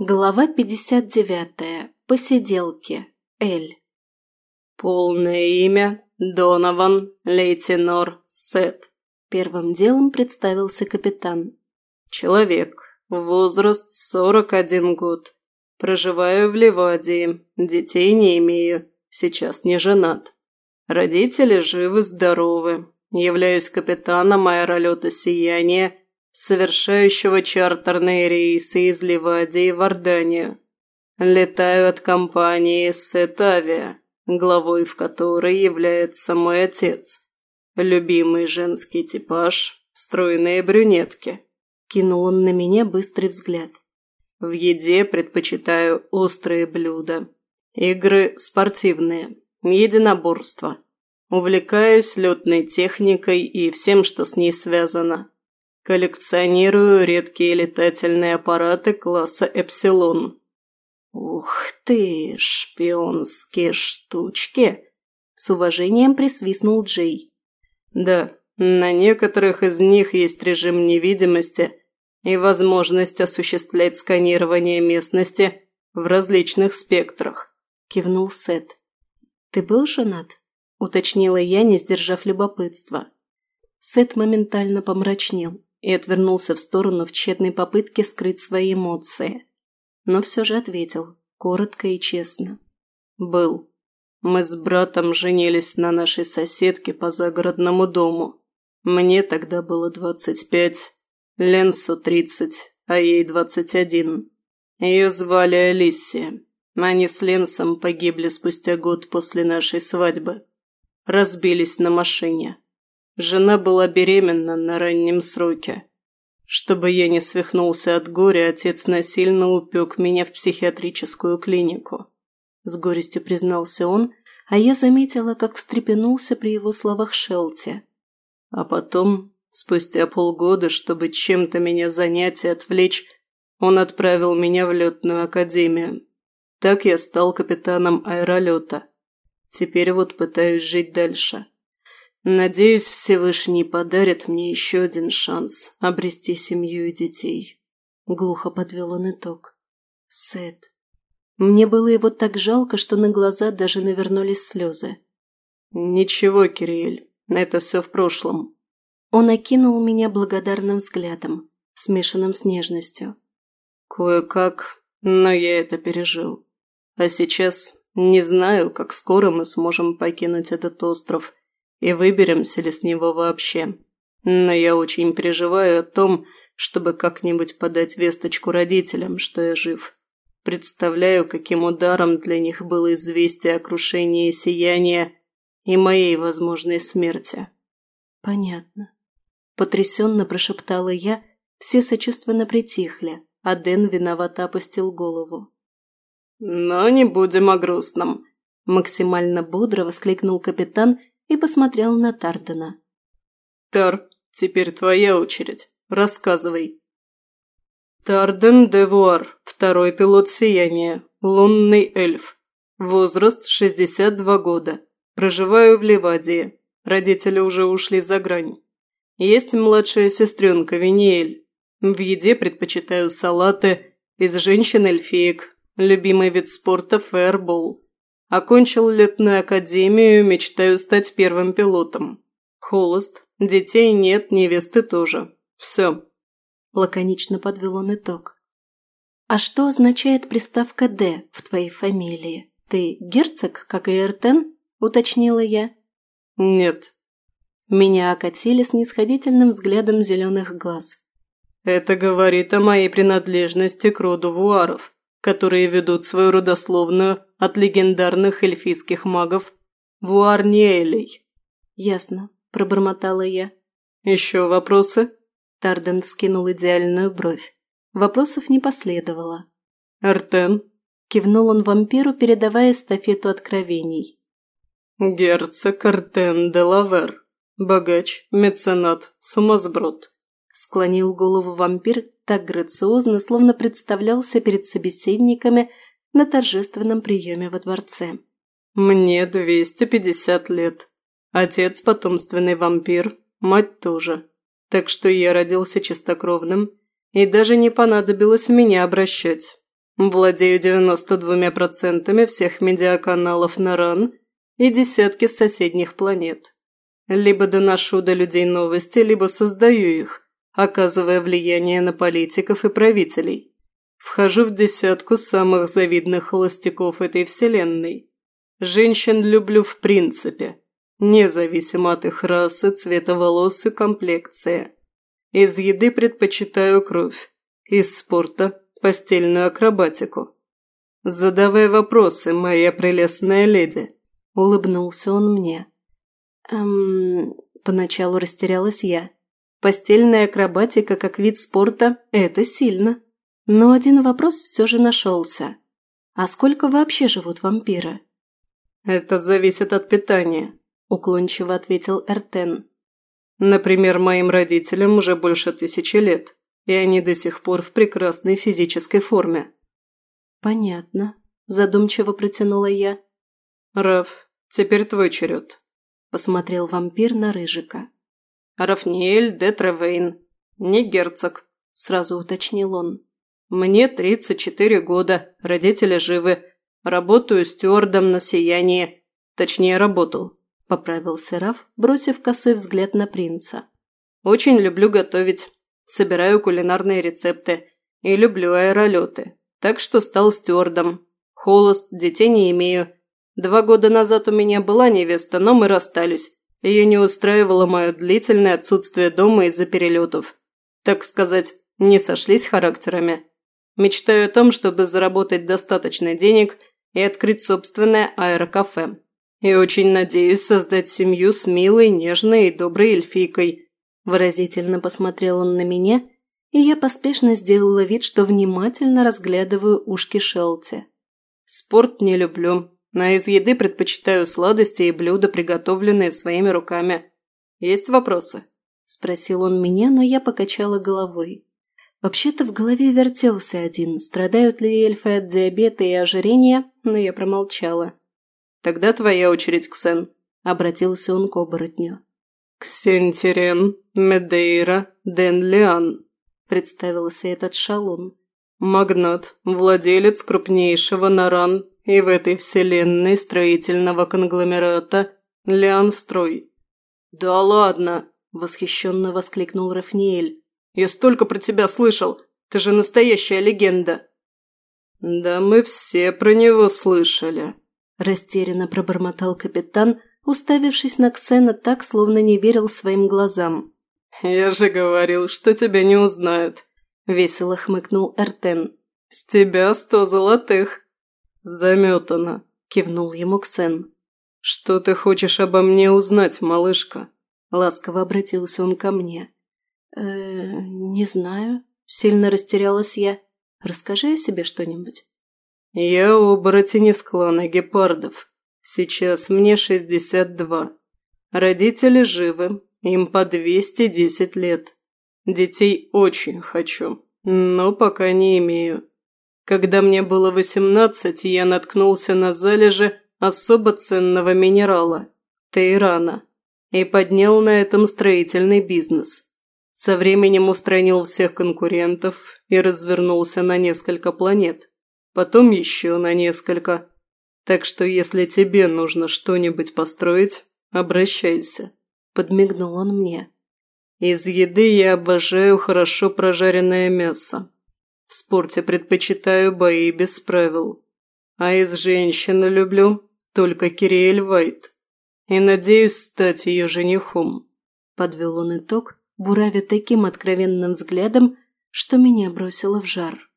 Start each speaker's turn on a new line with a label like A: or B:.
A: Глава 59. Посиделки. Эль.
B: «Полное имя Донован Лейтенор Сет», –
A: первым делом представился капитан.
B: «Человек. Возраст 41 год. Проживаю в Ливадии. Детей не имею. Сейчас не женат. Родители живы-здоровы. Являюсь капитаном аэролета «Сияние» совершающего чартерные рейсы из Ливадии в Орданию. Летаю от компании Сетавия, главой в которой является мой отец. Любимый женский типаж – стройные брюнетки.
A: Кинул он на меня быстрый взгляд.
B: В еде предпочитаю острые блюда. Игры спортивные, единоборства. Увлекаюсь летной техникой и всем, что с ней связано коллекционирую редкие летательные аппараты класса «Эпсилон».
A: «Ух ты, шпионские штучки!» – с уважением присвистнул Джей.
B: «Да, на некоторых из них есть режим невидимости и возможность осуществлять сканирование местности в различных спектрах», – кивнул Сет.
A: «Ты был женат?» – уточнила я, не сдержав любопытства. Сет моментально помрачнел. И отвернулся в сторону в тщетной попытке скрыть свои эмоции. Но все же ответил, коротко и честно.
B: «Был. Мы с братом женились на нашей соседке по загородному дому. Мне тогда было двадцать пять, Ленсу тридцать, а ей двадцать один. Ее звали Алисия. Они с Ленсом погибли спустя год после нашей свадьбы. Разбились на машине». Жена была беременна на раннем сроке. Чтобы я не свихнулся от горя, отец насильно упек меня в психиатрическую клинику.
A: С горестью признался он, а я заметила, как встрепенулся при его словах Шелти.
B: А потом, спустя полгода, чтобы чем-то меня занять и отвлечь, он отправил меня в летную академию. Так я стал капитаном аэролета. Теперь вот пытаюсь жить дальше. Надеюсь, Всевышний подарит мне еще один шанс обрести семью и детей.
A: Глухо подвел он итог. Сет. Мне было его так жалко, что на глаза даже навернулись слезы.
B: Ничего, Кириэль, это все в прошлом.
A: Он окинул меня благодарным взглядом, смешанным с нежностью.
B: Кое-как, но я это пережил. А сейчас не знаю, как скоро мы сможем покинуть этот остров – и выберемся ли с него вообще. Но я очень переживаю о том, чтобы как-нибудь подать весточку родителям, что я жив. Представляю, каким ударом для них было известие о крушении сияния и моей возможной смерти.
A: Понятно. Потрясенно прошептала я, все сочувственно притихли, а Дэн виновато опустил голову.
B: «Но не будем о грустном», –
A: максимально бодро воскликнул капитан – и посмотрел на Тартана.
B: «Тар, теперь твоя очередь. Рассказывай». Тарден Девуар, второй пилот «Сияния», лунный эльф. Возраст 62 года. Проживаю в Ливадии. Родители уже ушли за грань. Есть младшая сестренка Виниэль. В еде предпочитаю салаты из женщин-эльфеек. Любимый вид спорта – фэрбол. Окончил летную академию, мечтаю стать первым пилотом. Холост, детей нет, невесты тоже. Все.
A: Лаконично подвел он итог. А что означает приставка «Д» в твоей фамилии? Ты герцог, как и Эртен? Уточнила я.
B: Нет.
A: Меня окатили снисходительным взглядом зеленых глаз.
B: Это говорит о моей принадлежности к роду Вуаров которые ведут свою родословную от легендарных эльфийских магов Вуарниэлей».
A: «Ясно», – пробормотала я.
B: «Еще вопросы?»
A: Тарден скинул идеальную бровь. Вопросов не последовало.
B: «Эртен?»
A: – кивнул он вампиру, передавая эстафету откровений.
B: «Герцог Эртен де Лавер. Богач, меценат, сумасброд
A: склонил голову вампир так грациозно, словно представлялся перед собеседниками на торжественном приеме во дворце.
B: «Мне 250 лет. Отец – потомственный вампир, мать тоже. Так что я родился чистокровным, и даже не понадобилось меня обращать. Владею 92% всех медиаканалов на РАН и десятки соседних планет. Либо доношу до людей новости, либо создаю их, оказывая влияние на политиков и правителей. Вхожу в десятку самых завидных холостяков этой вселенной. Женщин люблю в принципе, независимо от их расы, цвета волос и комплекции. Из еды предпочитаю кровь, из спорта – постельную акробатику. Задавай вопросы, моя прелестная леди.
A: Улыбнулся он мне. Эм, поначалу растерялась я. Постельная акробатика как вид спорта – это сильно. Но один вопрос все же нашелся. А сколько вообще живут вампиры?
B: «Это зависит от питания», – уклончиво ответил Эртен. «Например, моим родителям уже больше тысячи лет, и они до сих пор в прекрасной физической форме».
A: «Понятно», – задумчиво протянула я.
B: «Раф, теперь твой черед», – посмотрел вампир на Рыжика. «Рафниэль де Тревейн. Не герцог», – сразу уточнил он. «Мне 34 года, родители живы. Работаю стюардом на сиянии. Точнее, работал», – поправился Раф, бросив косой взгляд на принца. «Очень люблю готовить. Собираю кулинарные рецепты. И люблю аэролеты. Так что стал стюардом. Холост, детей не имею. Два года назад у меня была невеста, но мы расстались. Ее не устраивало мое длительное отсутствие дома из-за перелетов. Так сказать, не сошлись характерами. Мечтаю о том, чтобы заработать достаточно денег и открыть собственное аэрокафе. И очень надеюсь создать семью с милой, нежной и доброй эльфийкой. Выразительно посмотрел он на меня, и я поспешно сделала вид, что внимательно разглядываю ушки Шелти. Спорт не люблю, но из еды предпочитаю сладости и блюда, приготовленные своими руками. Есть вопросы?» – спросил он меня, но я покачала головой. Вообще-то в голове вертелся один, страдают ли эльфы от диабета и ожирения, но я промолчала. «Тогда твоя очередь, Ксен», – обратился он к оборотню. «Ксентирен Медейра Денлиан», – представился этот шалун. «Магнат, владелец крупнейшего наран и в этой вселенной строительного конгломерата Леонстрой. «Да ладно!» – восхищенно воскликнул Рафниэль. «Я столько про тебя слышал! Ты же настоящая легенда!» «Да мы все про него слышали!» – растерянно пробормотал капитан, уставившись на Ксена так, словно не верил своим глазам. «Я же говорил, что тебя не узнают!» – весело хмыкнул Эртен. «С тебя сто золотых!» «Заметано», – кивнул ему Ксен. «Что ты хочешь обо мне узнать, малышка?» Ласково обратился он ко мне.
A: «Э, не знаю», – сильно растерялась я. «Расскажи о себе что-нибудь».
B: «Я оборотень из клана гепардов. Сейчас мне шестьдесят два. Родители живы, им по двести десять лет. Детей очень хочу, но пока не имею». Когда мне было восемнадцать, я наткнулся на залежи особо ценного минерала – Тейрана и поднял на этом строительный бизнес. Со временем устранил всех конкурентов и развернулся на несколько планет, потом еще на несколько. Так что если тебе нужно что-нибудь построить, обращайся. Подмигнул он мне. Из еды я обожаю хорошо прожаренное мясо, спорте предпочитаю бои без правил. А из женщины люблю только Кириэль Вайт. И надеюсь стать ее женихом». Подвел он итог, буравя таким откровенным взглядом, что меня бросило в жар.